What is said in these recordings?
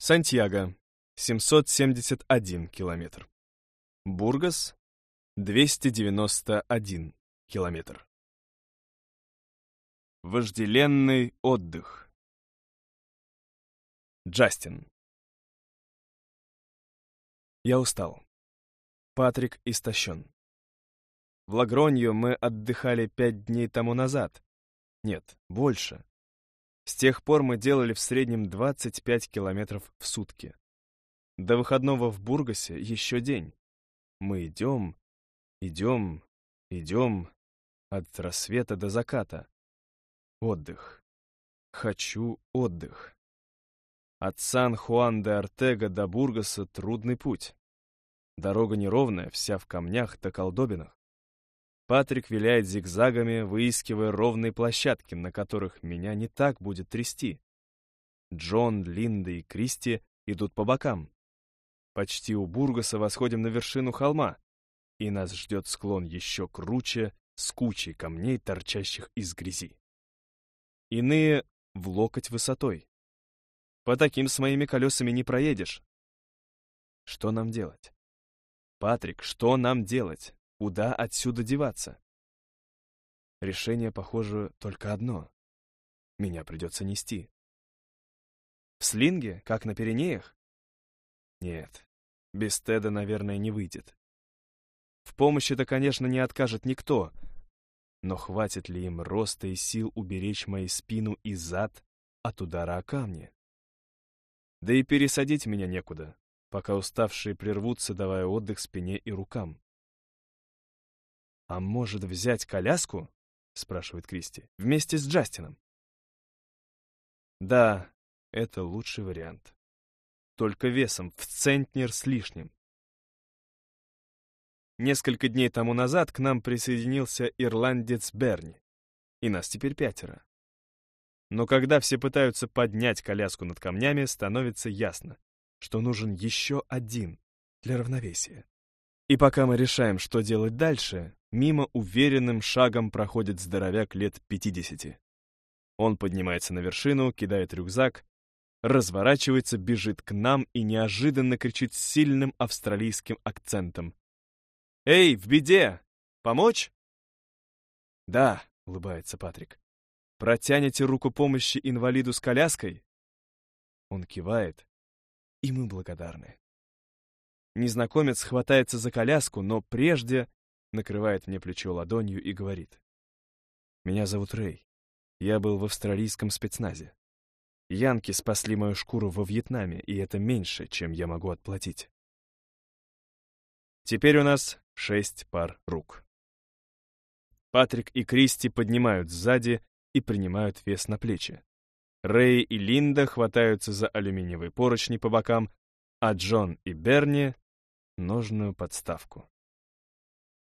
Сантьяго, 771 километр. Бургас, 291 километр. Вожделенный отдых. Джастин. Я устал. Патрик истощен. В Лагронью мы отдыхали пять дней тому назад. Нет, больше. С тех пор мы делали в среднем 25 километров в сутки. До выходного в Бургасе еще день. Мы идем, идем, идем от рассвета до заката. Отдых. Хочу отдых. От Сан-Хуан-де-Артега до Бургаса трудный путь. Дорога неровная, вся в камнях да колдобинах. Патрик виляет зигзагами, выискивая ровные площадки, на которых меня не так будет трясти. Джон, Линда и Кристи идут по бокам. Почти у Бургаса восходим на вершину холма, и нас ждет склон еще круче, с кучей камней, торчащих из грязи. Иные в локоть высотой. По таким с моими колесами не проедешь. Что нам делать? Патрик, что нам делать? Куда отсюда деваться? Решение, похоже, только одно. Меня придется нести. В слинге, как на Пиренеях? Нет, без Теда, наверное, не выйдет. В помощи-то, конечно, не откажет никто, но хватит ли им роста и сил уберечь мою спину и зад от удара о камни? Да и пересадить меня некуда, пока уставшие прервутся, давая отдых спине и рукам. «А может, взять коляску?» — спрашивает Кристи. «Вместе с Джастином?» Да, это лучший вариант. Только весом в центнер с лишним. Несколько дней тому назад к нам присоединился ирландец Берни, и нас теперь пятеро. Но когда все пытаются поднять коляску над камнями, становится ясно, что нужен еще один для равновесия. И пока мы решаем, что делать дальше, мимо уверенным шагом проходит здоровяк лет 50. Он поднимается на вершину, кидает рюкзак, разворачивается, бежит к нам и неожиданно кричит с сильным австралийским акцентом. «Эй, в беде! Помочь?» «Да», — улыбается Патрик. «Протянете руку помощи инвалиду с коляской?» Он кивает, и мы благодарны. Незнакомец хватается за коляску, но прежде накрывает мне плечо ладонью и говорит. «Меня зовут Рэй. Я был в австралийском спецназе. Янки спасли мою шкуру во Вьетнаме, и это меньше, чем я могу отплатить. Теперь у нас шесть пар рук. Патрик и Кристи поднимают сзади и принимают вес на плечи. Рэй и Линда хватаются за алюминиевые поручни по бокам, а Джон и Берни ножную подставку.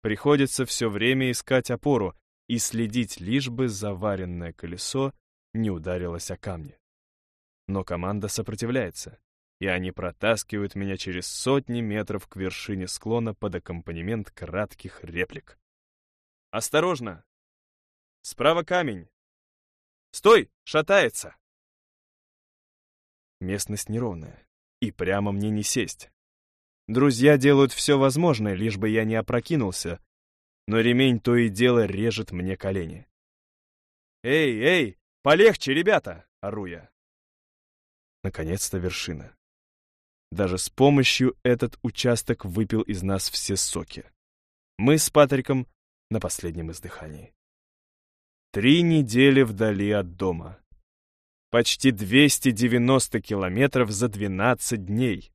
Приходится все время искать опору и следить, лишь бы заваренное колесо не ударилось о камни. Но команда сопротивляется, и они протаскивают меня через сотни метров к вершине склона под аккомпанемент кратких реплик. «Осторожно! Справа камень! Стой! Шатается!» Местность неровная, и прямо мне не сесть. Друзья делают все возможное, лишь бы я не опрокинулся, но ремень то и дело режет мне колени. «Эй, эй, полегче, ребята!» — ору я. Наконец-то вершина. Даже с помощью этот участок выпил из нас все соки. Мы с Патриком на последнем издыхании. Три недели вдали от дома. Почти 290 километров за 12 дней.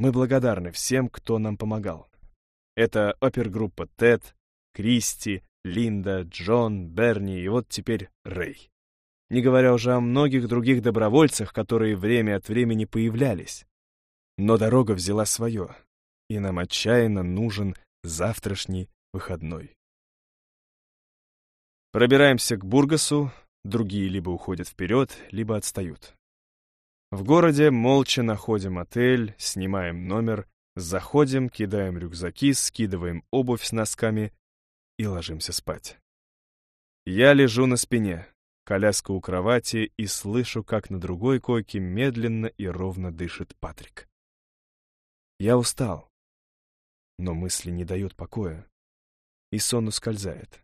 Мы благодарны всем, кто нам помогал. Это опергруппа Тед, Кристи, Линда, Джон, Берни и вот теперь Рэй. Не говоря уже о многих других добровольцах, которые время от времени появлялись. Но дорога взяла свое, и нам отчаянно нужен завтрашний выходной. Пробираемся к Бургасу, другие либо уходят вперед, либо отстают. В городе молча находим отель, снимаем номер, заходим, кидаем рюкзаки, скидываем обувь с носками и ложимся спать. Я лежу на спине, коляска у кровати и слышу, как на другой койке медленно и ровно дышит Патрик. Я устал, но мысли не дают покоя, и сон ускользает.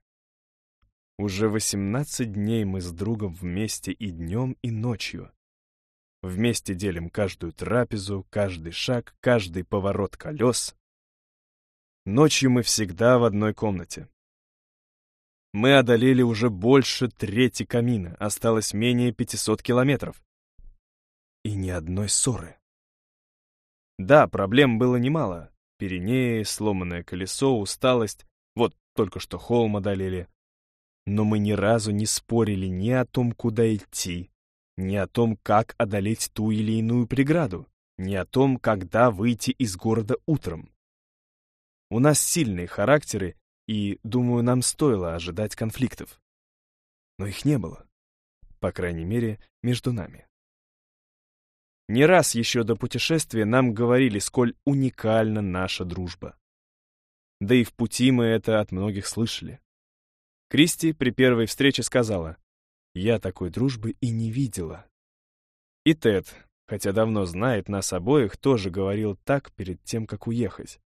Уже 18 дней мы с другом вместе и днем, и ночью. Вместе делим каждую трапезу, каждый шаг, каждый поворот колес. Ночью мы всегда в одной комнате. Мы одолели уже больше трети камина, осталось менее 500 километров. И ни одной ссоры. Да, проблем было немало. Пиренеи, сломанное колесо, усталость. Вот только что холм одолели. Но мы ни разу не спорили ни о том, куда идти, ни о том, как одолеть ту или иную преграду, ни о том, когда выйти из города утром. У нас сильные характеры, и, думаю, нам стоило ожидать конфликтов. Но их не было. По крайней мере, между нами. Не раз еще до путешествия нам говорили, сколь уникальна наша дружба. Да и в пути мы это от многих слышали. Кристи при первой встрече сказала, «Я такой дружбы и не видела». И Тед, хотя давно знает нас обоих, тоже говорил так перед тем, как уехать.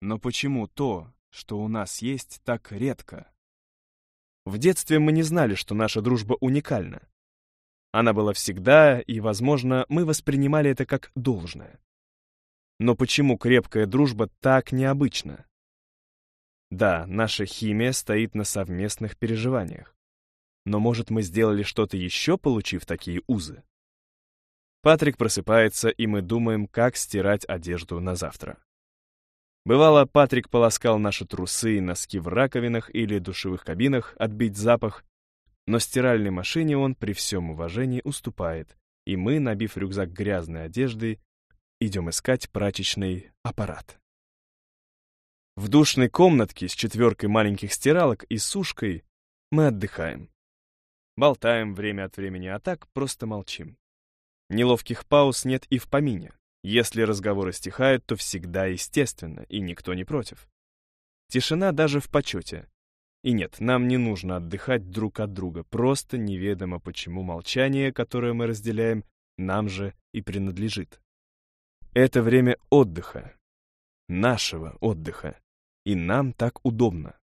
Но почему то, что у нас есть, так редко? В детстве мы не знали, что наша дружба уникальна. Она была всегда, и, возможно, мы воспринимали это как должное. Но почему крепкая дружба так необычна? Да, наша химия стоит на совместных переживаниях. Но, может, мы сделали что-то еще, получив такие узы? Патрик просыпается, и мы думаем, как стирать одежду на завтра. Бывало, Патрик полоскал наши трусы и носки в раковинах или душевых кабинах, отбить запах, но стиральной машине он при всем уважении уступает, и мы, набив рюкзак грязной одеждой, идем искать прачечный аппарат. В душной комнатке с четверкой маленьких стиралок и сушкой мы отдыхаем. Болтаем время от времени, а так просто молчим. Неловких пауз нет и в помине. Если разговоры стихают, то всегда естественно, и никто не против. Тишина даже в почете. И нет, нам не нужно отдыхать друг от друга, просто неведомо почему молчание, которое мы разделяем, нам же и принадлежит. Это время отдыха, нашего отдыха, и нам так удобно.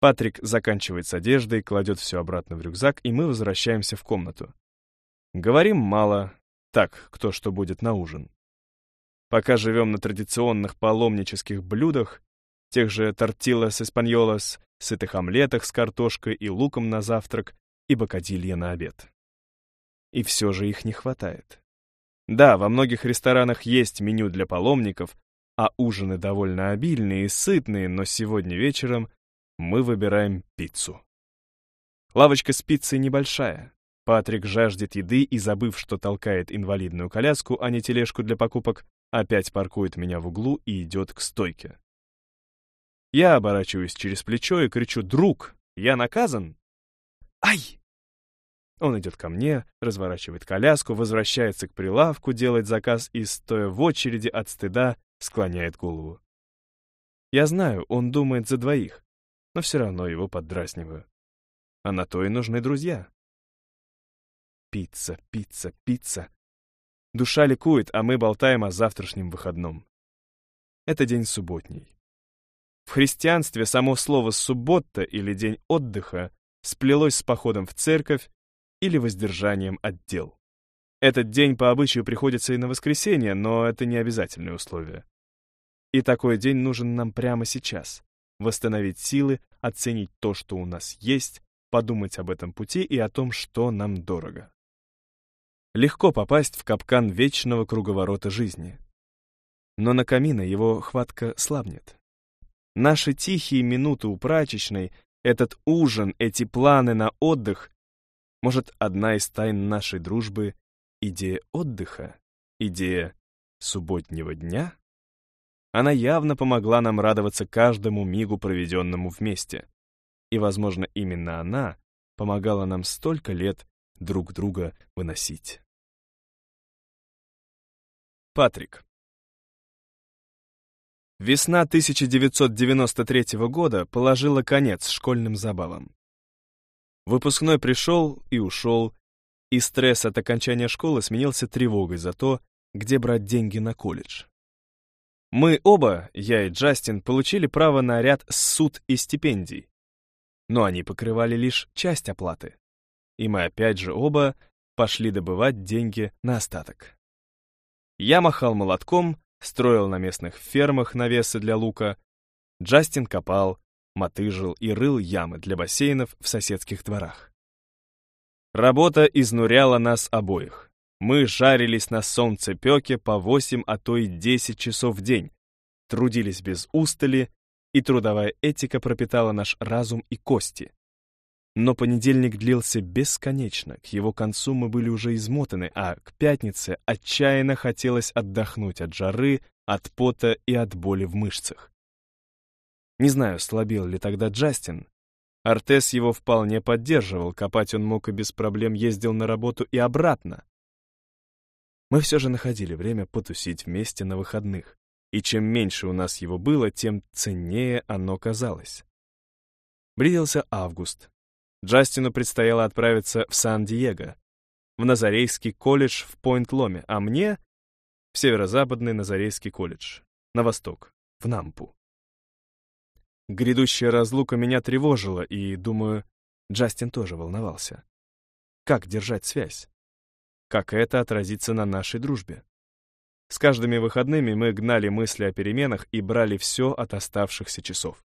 Патрик заканчивает с одеждой, кладет все обратно в рюкзак, и мы возвращаемся в комнату. Говорим мало, так, кто что будет на ужин. Пока живем на традиционных паломнических блюдах, тех же тортилlas испаньолос, сытых омлетах с картошкой и луком на завтрак и бокадилья на обед. И все же их не хватает. Да, во многих ресторанах есть меню для паломников, а ужины довольно обильные и сытные, но сегодня вечером мы выбираем пиццу. Лавочка с пиццей небольшая. Патрик жаждет еды и, забыв, что толкает инвалидную коляску, а не тележку для покупок, опять паркует меня в углу и идет к стойке. Я оборачиваюсь через плечо и кричу «Друг, я наказан?» «Ай!» Он идет ко мне, разворачивает коляску, возвращается к прилавку, делает заказ и, стоя в очереди от стыда, склоняет голову. Я знаю, он думает за двоих, но все равно его поддразниваю. А на то и нужны друзья. Пицца, пицца, пицца. Душа ликует, а мы болтаем о завтрашнем выходном. Это день субботний. В христианстве само слово «суббота» или «день отдыха» сплелось с походом в церковь или воздержанием от дел. Этот день по обычаю приходится и на воскресенье, но это не обязательное условие. И такой день нужен нам прямо сейчас. Восстановить силы, оценить то, что у нас есть, подумать об этом пути и о том, что нам дорого. Легко попасть в капкан вечного круговорота жизни. Но на камина его хватка слабнет. Наши тихие минуты у прачечной, этот ужин, эти планы на отдых, может, одна из тайн нашей дружбы Идея отдыха, идея субботнего дня, она явно помогла нам радоваться каждому мигу, проведенному вместе. И, возможно, именно она помогала нам столько лет друг друга выносить. Патрик. Весна 1993 года положила конец школьным забавам. Выпускной пришел и ушел, и стресс от окончания школы сменился тревогой за то, где брать деньги на колледж. Мы оба, я и Джастин, получили право на ряд суд и стипендий, но они покрывали лишь часть оплаты. И мы опять же оба пошли добывать деньги на остаток. Я махал молотком, строил на местных фермах навесы для лука, Джастин копал, мотыжил и рыл ямы для бассейнов в соседских дворах. Работа изнуряла нас обоих. Мы жарились на солнцепеке по 8, а то и 10 часов в день, трудились без устали, и трудовая этика пропитала наш разум и кости. Но понедельник длился бесконечно, к его концу мы были уже измотаны, а к пятнице отчаянно хотелось отдохнуть от жары, от пота и от боли в мышцах. Не знаю, слабел ли тогда Джастин. Артес его вполне поддерживал, копать он мог и без проблем ездил на работу и обратно. Мы все же находили время потусить вместе на выходных, и чем меньше у нас его было, тем ценнее оно казалось. Близился август. Джастину предстояло отправиться в Сан-Диего, в Назарейский колледж в Пойнт-Ломе, а мне — в Северо-Западный Назарейский колледж, на восток, в Нампу. Грядущая разлука меня тревожила, и, думаю, Джастин тоже волновался. Как держать связь? Как это отразится на нашей дружбе? С каждыми выходными мы гнали мысли о переменах и брали все от оставшихся часов.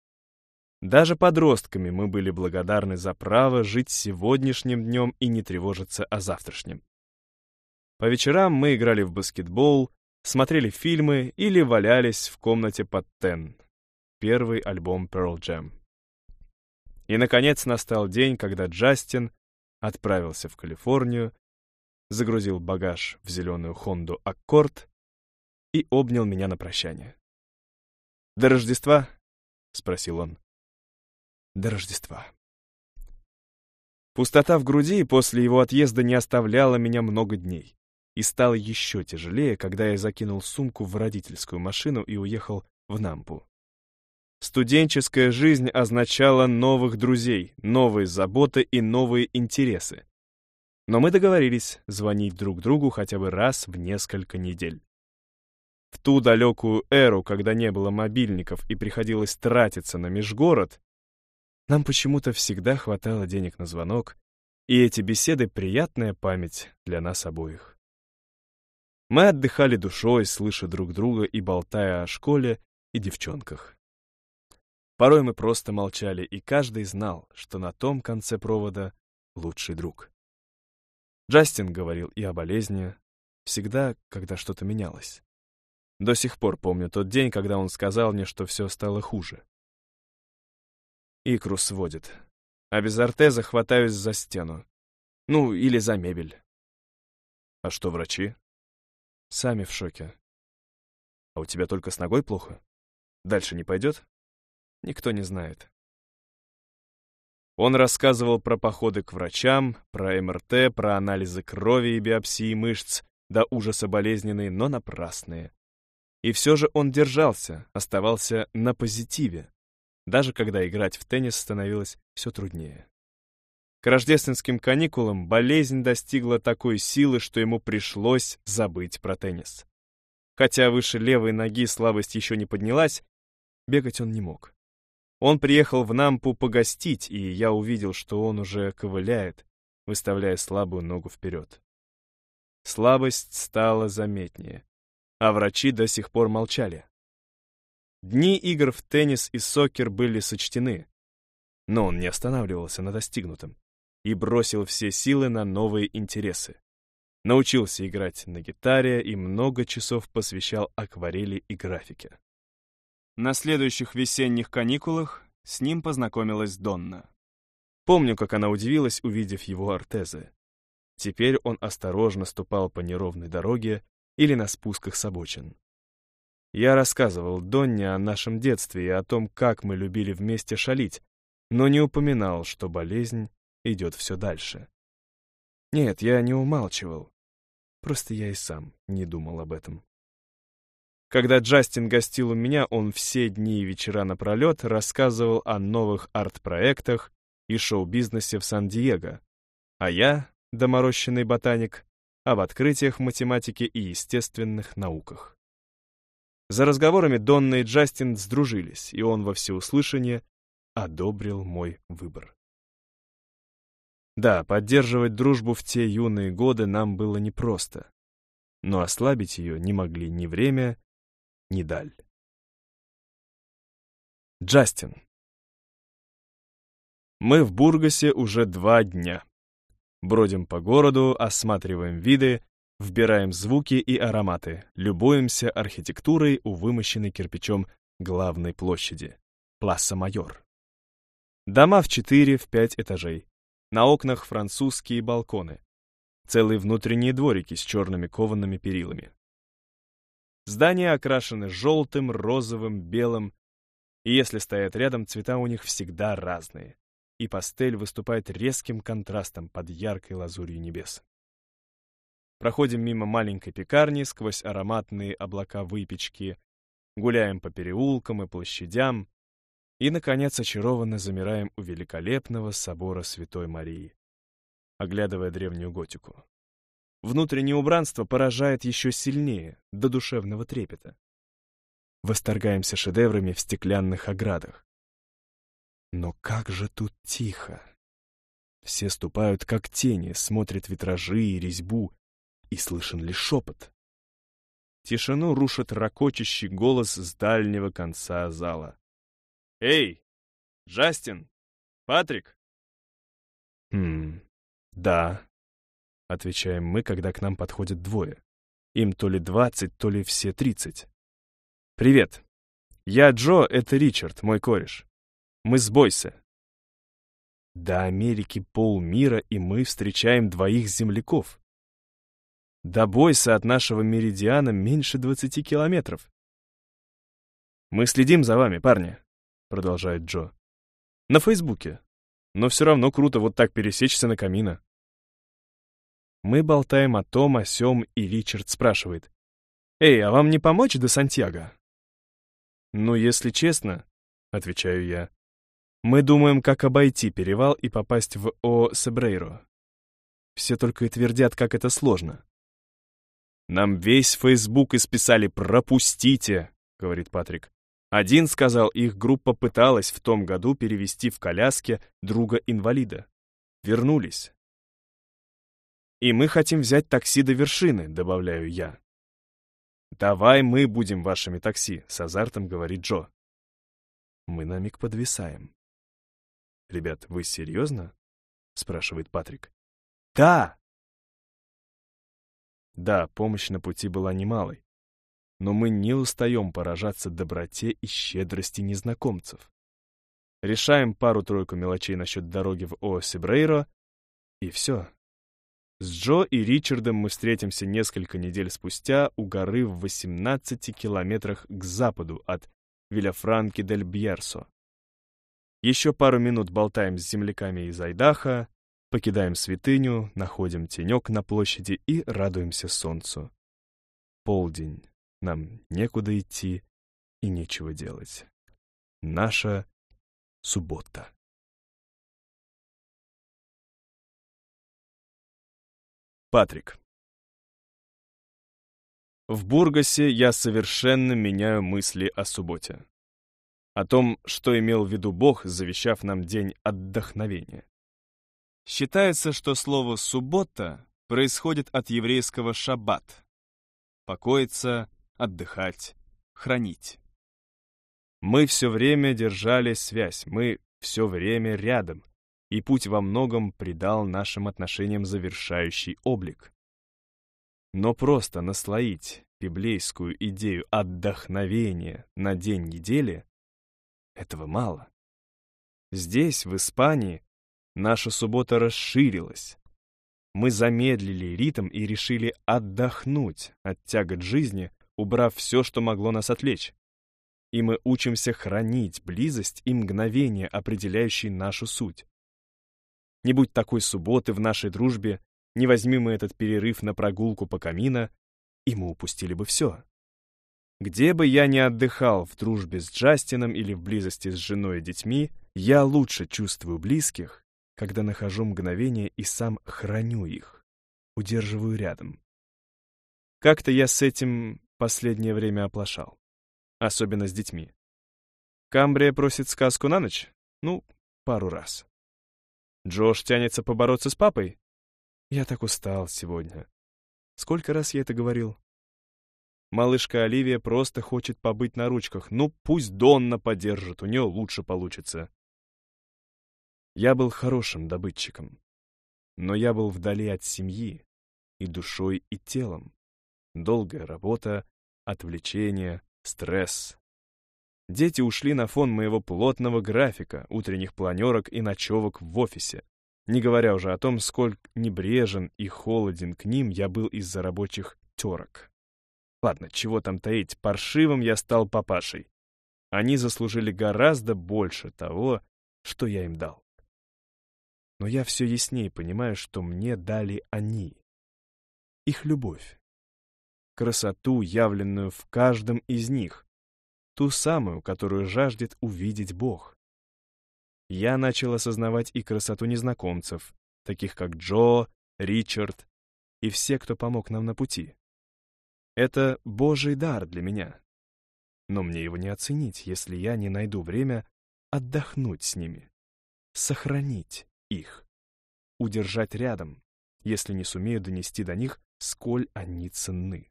Даже подростками мы были благодарны за право жить сегодняшним днем и не тревожиться о завтрашнем. По вечерам мы играли в баскетбол, смотрели фильмы или валялись в комнате под тен, первый альбом Pearl Jam. И, наконец, настал день, когда Джастин отправился в Калифорнию, загрузил багаж в зеленую Хонду Аккорд и обнял меня на прощание. «До Рождества?» — спросил он. «До Рождества». Пустота в груди после его отъезда не оставляла меня много дней. И стало еще тяжелее, когда я закинул сумку в родительскую машину и уехал в Нампу. Студенческая жизнь означала новых друзей, новые заботы и новые интересы. Но мы договорились звонить друг другу хотя бы раз в несколько недель. В ту далекую эру, когда не было мобильников и приходилось тратиться на межгород, нам почему-то всегда хватало денег на звонок, и эти беседы — приятная память для нас обоих. Мы отдыхали душой, слыша друг друга и болтая о школе и девчонках. Порой мы просто молчали, и каждый знал, что на том конце провода лучший друг. Джастин говорил и о болезни, всегда, когда что-то менялось. До сих пор помню тот день, когда он сказал мне, что все стало хуже. Икру сводит, а без ортеза хватаюсь за стену. Ну, или за мебель. А что врачи? Сами в шоке. А у тебя только с ногой плохо? Дальше не пойдет? Никто не знает. Он рассказывал про походы к врачам, про МРТ, про анализы крови и биопсии мышц, до ужаса болезненные, но напрасные. И все же он держался, оставался на позитиве, даже когда играть в теннис становилось все труднее. К рождественским каникулам болезнь достигла такой силы, что ему пришлось забыть про теннис. Хотя выше левой ноги слабость еще не поднялась, бегать он не мог. Он приехал в Нампу погостить, и я увидел, что он уже ковыляет, выставляя слабую ногу вперед. Слабость стала заметнее, а врачи до сих пор молчали. Дни игр в теннис и сокер были сочтены, но он не останавливался на достигнутом и бросил все силы на новые интересы. Научился играть на гитаре и много часов посвящал акварели и графике. На следующих весенних каникулах с ним познакомилась Донна. Помню, как она удивилась, увидев его ортезы. Теперь он осторожно ступал по неровной дороге или на спусках с обочин. Я рассказывал Донне о нашем детстве и о том, как мы любили вместе шалить, но не упоминал, что болезнь идет все дальше. Нет, я не умалчивал. Просто я и сам не думал об этом. Когда Джастин гостил у меня, он все дни и вечера напролет рассказывал о новых арт-проектах, и шоу-бизнесе в Сан-Диего, а я, доморощенный ботаник, об открытиях математики и естественных науках. За разговорами Донна и Джастин сдружились, и он во всеуслышание одобрил мой выбор. Да, поддерживать дружбу в те юные годы нам было непросто, но ослабить ее не могли ни время, ни даль. Джастин. Мы в Бургасе уже два дня. Бродим по городу, осматриваем виды, вбираем звуки и ароматы, любуемся архитектурой у вымощенной кирпичом главной площади — Пласа Майор. Дома в 4-5 этажей. На окнах французские балконы. Целые внутренние дворики с черными коваными перилами. Здания окрашены желтым, розовым, белым, и если стоят рядом, цвета у них всегда разные и пастель выступает резким контрастом под яркой лазурью небес. Проходим мимо маленькой пекарни сквозь ароматные облака выпечки, гуляем по переулкам и площадям и, наконец, очарованно замираем у великолепного собора Святой Марии, оглядывая древнюю готику. Внутреннее убранство поражает еще сильнее, до душевного трепета. Восторгаемся шедеврами в стеклянных оградах, но как же тут тихо. Все ступают как тени, смотрят витражи и резьбу, и слышен лишь шепот. Тишину рушит ракочащий голос с дальнего конца зала. «Эй, Джастин! Патрик!» «Хм, да», — отвечаем мы, когда к нам подходят двое. Им то ли двадцать, то ли все тридцать. «Привет. Я Джо, это Ричард, мой кореш. Мы с Бойса. До Америки полмира, и мы встречаем двоих земляков. До Бойса от нашего меридиана меньше 20 километров. «Мы следим за вами, парни», — продолжает Джо. «На Фейсбуке. Но все равно круто вот так пересечься на камина». Мы болтаем о том, о сём, и Ричард спрашивает. «Эй, а вам не помочь до Сантьяго?» «Ну, если честно», — отвечаю я, мы думаем, как обойти перевал и попасть в О-Себрейро. Все только и твердят, как это сложно. «Нам весь Фейсбук исписали «пропустите», — говорит Патрик. Один сказал, их группа пыталась в том году перевести в коляске друга-инвалида. Вернулись. «И мы хотим взять такси до вершины», — добавляю я. «Давай мы будем вашими такси», — с азартом говорит Джо. Мы на миг подвисаем. «Ребят, вы серьезно?» — спрашивает Патрик. «Да!» Да, помощь на пути была немалой, но мы не устаем поражаться доброте и щедрости незнакомцев. Решаем пару-тройку мелочей насчет дороги в Оосибрейро, и все. С Джо и Ричардом мы встретимся несколько недель спустя у горы в 18 километрах к западу от Виляфранки-дель-Бьерсо. Еще пару минут болтаем с земляками из Айдаха, покидаем святыню, находим тенек на площади и радуемся солнцу. Полдень. Нам некуда идти и нечего делать. Наша суббота. Патрик. В Бургасе я совершенно меняю мысли о субботе о том, что имел в виду Бог, завещав нам день отдохновения. Считается, что слово «суббота» происходит от еврейского «шаббат» — покоиться, отдыхать, хранить. Мы все время держали связь, мы все время рядом, и путь во многом придал нашим отношениям завершающий облик. Но просто наслоить библейскую идею отдохновения на день недели этого мало. Здесь, в Испании, наша суббота расширилась. Мы замедлили ритм и решили отдохнуть от тягот жизни, убрав все, что могло нас отвлечь. И мы учимся хранить близость и мгновение, определяющие нашу суть. Не будь такой субботы в нашей дружбе, не возьми мы этот перерыв на прогулку по камина, и мы упустили бы все. Где бы я ни отдыхал в дружбе с Джастином или в близости с женой и детьми, Я лучше чувствую близких, когда нахожу мгновение и сам храню их, удерживаю рядом. Как-то я с этим последнее время оплошал, особенно с детьми. Камбрия просит сказку на ночь? Ну, пару раз. Джош тянется побороться с папой? Я так устал сегодня. Сколько раз я это говорил? Малышка Оливия просто хочет побыть на ручках. Ну, пусть Донна подержит, у нее лучше получится. Я был хорошим добытчиком. Но я был вдали от семьи, и душой, и телом. Долгая работа, отвлечение, стресс. Дети ушли на фон моего плотного графика, утренних планерок и ночевок в офисе, не говоря уже о том, сколько небрежен и холоден к ним я был из-за рабочих терок. Ладно, чего там таить, паршивым я стал папашей. Они заслужили гораздо больше того, что я им дал. Но я все яснее понимаю, что мне дали они. Их любовь. Красоту, явленную в каждом из них. Ту самую, которую жаждет увидеть Бог. Я начал осознавать и красоту незнакомцев, таких как Джо, Ричард и все, кто помог нам на пути. Это Божий дар для меня. Но мне его не оценить, если я не найду время отдохнуть с ними, сохранить их, удержать рядом, если не сумею донести до них, сколь они ценны.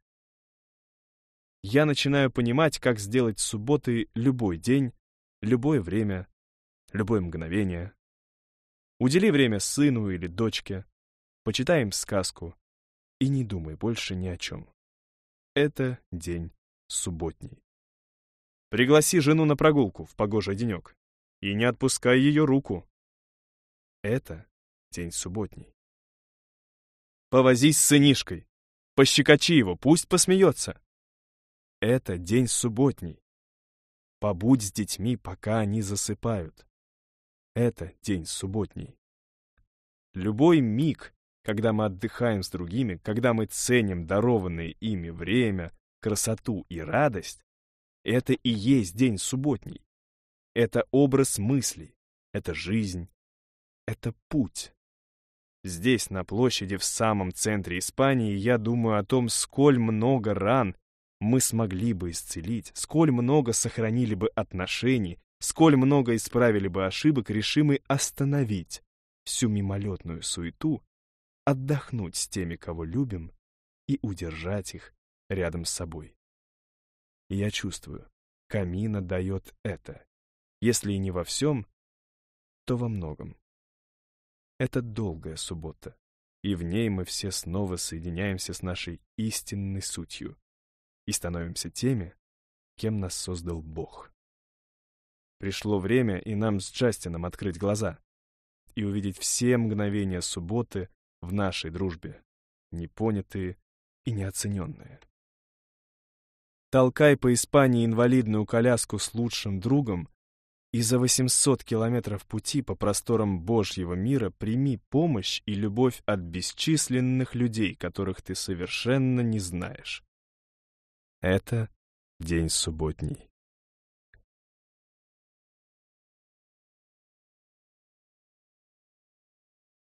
Я начинаю понимать, как сделать субботы любой день, любое время, любое мгновение. Удели время сыну или дочке, почитаем сказку и не думай больше ни о чем. Это день субботний. Пригласи жену на прогулку в погожий денек и не отпускай ее руку. Это день субботний. Повозись с сынишкой, пощекочи его, пусть посмеется. Это день субботний. Побудь с детьми, пока они засыпают. Это день субботний. Любой миг когда мы отдыхаем с другими, когда мы ценим дарованное ими время, красоту и радость, это и есть день субботний. Это образ мыслей, это жизнь, это путь. Здесь, на площади в самом центре Испании, я думаю о том, сколь много ран мы смогли бы исцелить, сколь много сохранили бы отношений, сколь много исправили бы ошибок, решимы остановить всю мимолетную суету отдохнуть с теми, кого любим, и удержать их рядом с собой. И я чувствую, камина дает это. Если и не во всем, то во многом. Это долгая суббота, и в ней мы все снова соединяемся с нашей истинной сутью и становимся теми, кем нас создал Бог. Пришло время и нам с Джастином открыть глаза и увидеть все мгновения субботы в нашей дружбе, непонятые и неоцененные. Толкай по Испании инвалидную коляску с лучшим другом, и за 800 километров пути по просторам Божьего мира прими помощь и любовь от бесчисленных людей, которых ты совершенно не знаешь. Это день субботний.